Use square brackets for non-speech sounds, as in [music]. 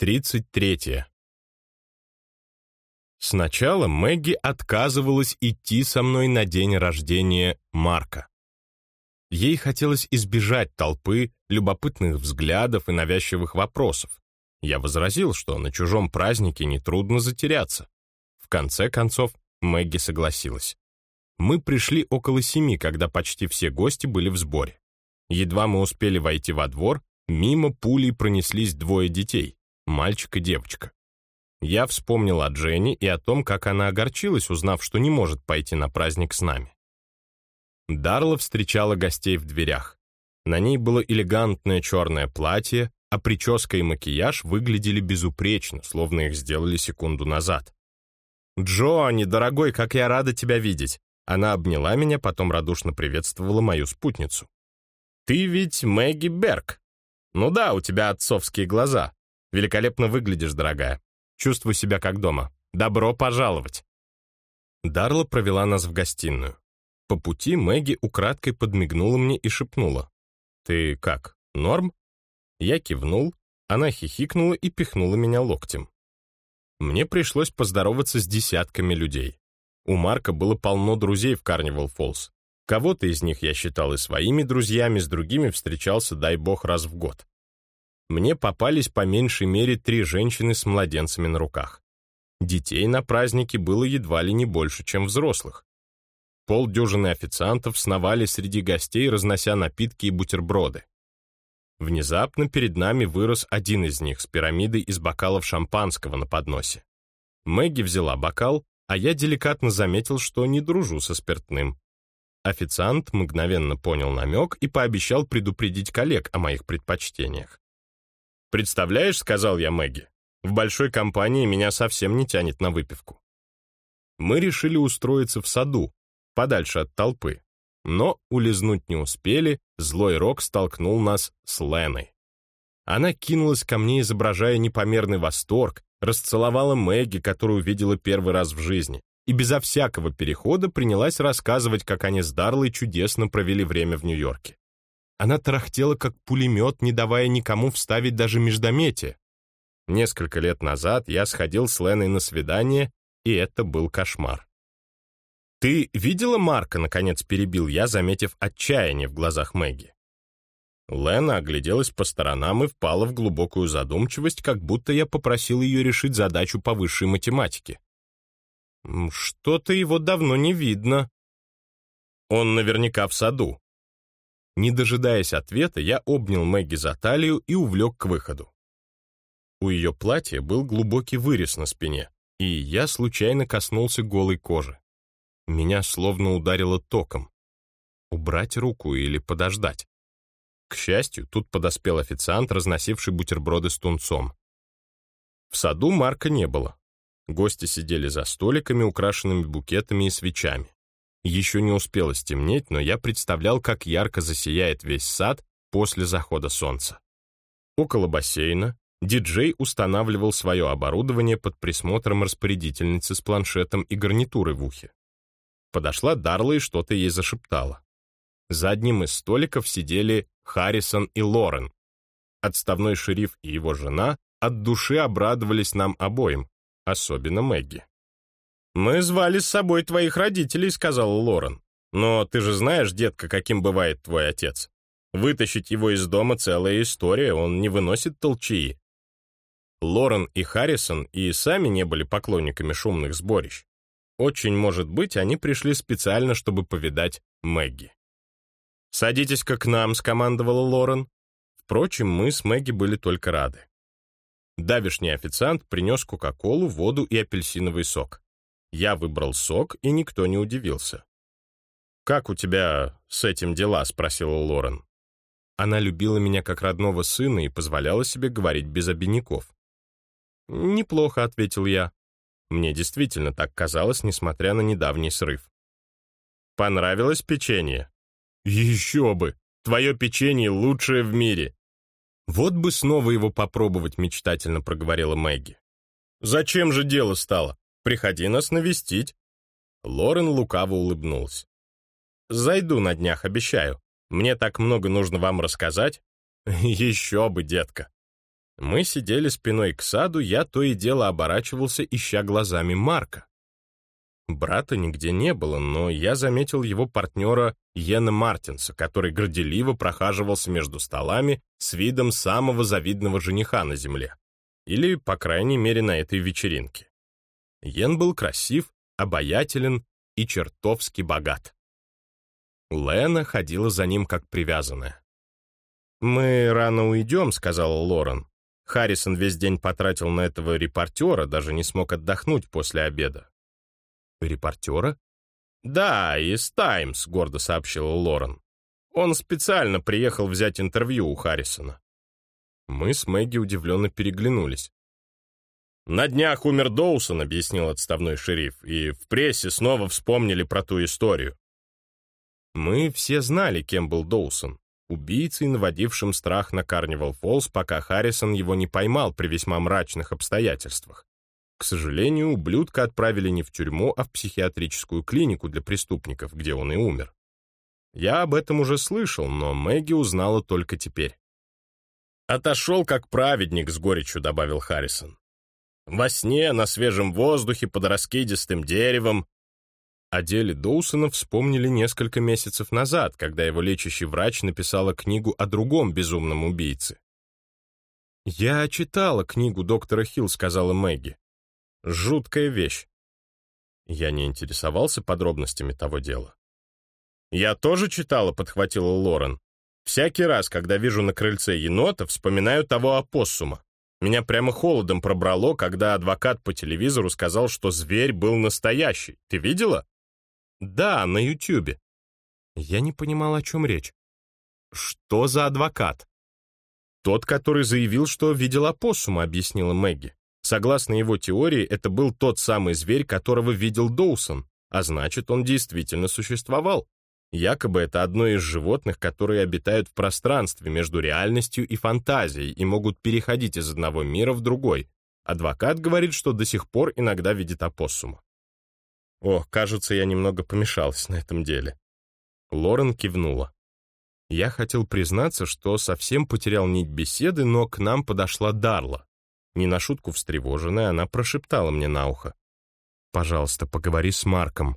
33. Сначала Мэгги отказывалась идти со мной на день рождения Марка. Ей хотелось избежать толпы, любопытных взглядов и навязчивых вопросов. Я возразил, что на чужом празднике нетрудно затеряться. В конце концов, Мэгги согласилась. Мы пришли около семи, когда почти все гости были в сборе. Едва мы успели войти во двор, мимо пулей пронеслись двое детей мальчик и девочка. Я вспомнил о Дженни и о том, как она огорчилась, узнав, что не может пойти на праздник с нами. Дарла встречала гостей в дверях. На ней было элегантное черное платье, а прическа и макияж выглядели безупречно, словно их сделали секунду назад. «Джонни, дорогой, как я рада тебя видеть!» Она обняла меня, потом радушно приветствовала мою спутницу. «Ты ведь Мэгги Берг?» «Ну да, у тебя отцовские глаза. Великолепно выглядишь, дорогая. Чувствую себя как дома. Добро пожаловать!» Дарла провела нас в гостиную. По пути Мэгги украдкой подмигнула мне и шепнула. «Ты как, норм?» Я кивнул, она хихикнула и пихнула меня локтем. Мне пришлось поздороваться с десятками людей. У Марка было полно друзей в Карнивал Фоллс. Кого-то из них я считал и своими друзьями, с другими встречался, дай бог, раз в год мне попались по меньшей мере три женщины с младенцами на руках. Детей на празднике было едва ли не больше, чем взрослых. Полдюжины официантов сновали среди гостей, разнося напитки и бутерброды. Внезапно перед нами вырос один из них с пирамидой из бокалов шампанского на подносе. Мэгги взяла бокал, а я деликатно заметил, что не дружу со спиртным. Официант мгновенно понял намек и пообещал предупредить коллег о моих предпочтениях. «Представляешь», — сказал я Мэгги, «в большой компании меня совсем не тянет на выпивку». Мы решили устроиться в саду, подальше от толпы. Но улизнуть не успели, злой рок столкнул нас с Леной. Она кинулась ко мне, изображая непомерный восторг, расцеловала Мэгги, которую видела первый раз в жизни, и безо всякого перехода принялась рассказывать, как они с Дарлой чудесно провели время в Нью-Йорке. Она тарахтела, как пулемет, не давая никому вставить даже междометие. Несколько лет назад я сходил с Леной на свидание, и это был кошмар. «Ты видела Марка?» — наконец перебил я, заметив отчаяние в глазах Мэгги. Лена огляделась по сторонам и впала в глубокую задумчивость, как будто я попросил ее решить задачу по высшей математике. «Что-то его давно не видно». «Он наверняка в саду», не дожидаясь ответа, я обнял Мэгги за талию и увлек к выходу. У ее платья был глубокий вырез на спине, и я случайно коснулся голой кожи. Меня словно ударило током. Убрать руку или подождать? К счастью, тут подоспел официант, разносивший бутерброды с тунцом. В саду Марка не было. Гости сидели за столиками, украшенными букетами и свечами. Еще не успело стемнеть, но я представлял, как ярко засияет весь сад после захода солнца. Около бассейна диджей устанавливал свое оборудование под присмотром распорядительницы с планшетом и гарнитурой в ухе. Подошла Дарла и что-то ей зашептала. За одним из столиков сидели Харрисон и Лорен. Отставной шериф и его жена от души обрадовались нам обоим, особенно Мэгги. «Мы звали с собой твоих родителей», — сказал Лорен. «Но ты же знаешь, детка, каким бывает твой отец. Вытащить его из дома — целая история, он не выносит толчии». Лорен и Харрисон и сами не были поклонниками шумных сборищ. Очень может быть, они пришли специально, чтобы повидать Мэгги. «Садитесь-ка к нам», — скомандовала Лорен. Впрочем, мы с Мэгги были только рады. Давишний официант принес Кока-Колу, воду и апельсиновый сок. Я выбрал сок, и никто не удивился. «Как у тебя с этим дела?» — спросила Лорен. Она любила меня как родного сына и позволяла себе говорить без обиняков. «Неплохо», — ответил я. Мне действительно так казалось, несмотря на недавний срыв. «Понравилось печенье?» «Еще бы! Твое печенье лучшее в мире!» «Вот бы снова его попробовать», — мечтательно проговорила Мэгги. «Зачем же дело стало? Приходи нас навестить». Лорен лукаво улыбнулся. «Зайду на днях, обещаю. Мне так много нужно вам рассказать». [laughs] «Еще бы, детка». Мы сидели спиной к саду, я то и дело оборачивался, ища глазами Марка. Брата нигде не было, но я заметил его партнера Йена Мартинса, который горделиво прохаживался между столами с видом самого завидного жениха на земле. Или, по крайней мере, на этой вечеринке. Йен был красив, обаятелен и чертовски богат. Лена ходила за ним как привязанная. «Мы рано уйдем», — сказала Лорен. Харрисон весь день потратил на этого репортера, даже не смог отдохнуть после обеда. «Репортера?» «Да, из «Таймс», — гордо сообщила Лорен. Он специально приехал взять интервью у Харрисона. Мы с Мэгги удивленно переглянулись. «На днях умер Доусон», — объяснил отставной шериф, и в прессе снова вспомнили про ту историю. Мы все знали, кем был Доусон. Убийцей, наводившим страх на Карнивал Фоллс, пока Харрисон его не поймал при весьма мрачных обстоятельствах. К сожалению, ублюдка отправили не в тюрьму, а в психиатрическую клинику для преступников, где он и умер. Я об этом уже слышал, но Мэгги узнала только теперь. «Отошел как праведник», — с горечью добавил Харрисон. «Во сне, на свежем воздухе, под раскидистым деревом». О деле Доусона вспомнили несколько месяцев назад, когда его лечащий врач написала книгу о другом безумном убийце. «Я читала книгу доктора Хилл», — сказала Мэгги. Жуткая вещь. Я не интересовался подробностями того дела. «Я тоже читала», — подхватила Лорен. «Всякий раз, когда вижу на крыльце енота, вспоминаю того опоссума. Меня прямо холодом пробрало, когда адвокат по телевизору сказал, что зверь был настоящий. Ты видела?» «Да, на Ютьюбе». Я не понимал, о чем речь. «Что за адвокат?» «Тот, который заявил, что видел опоссума», — объяснила Мэгги. Согласно его теории, это был тот самый зверь, которого видел Доусон, а значит, он действительно существовал. Якобы это одно из животных, которые обитают в пространстве между реальностью и фантазией и могут переходить из одного мира в другой. Адвокат говорит, что до сих пор иногда видит опоссума. О, кажется, я немного помешалась на этом деле. Лорен кивнула. Я хотел признаться, что совсем потерял нить беседы, но к нам подошла Дарла. Не на шутку встревоженная, она прошептала мне на ухо. «Пожалуйста, поговори с Марком.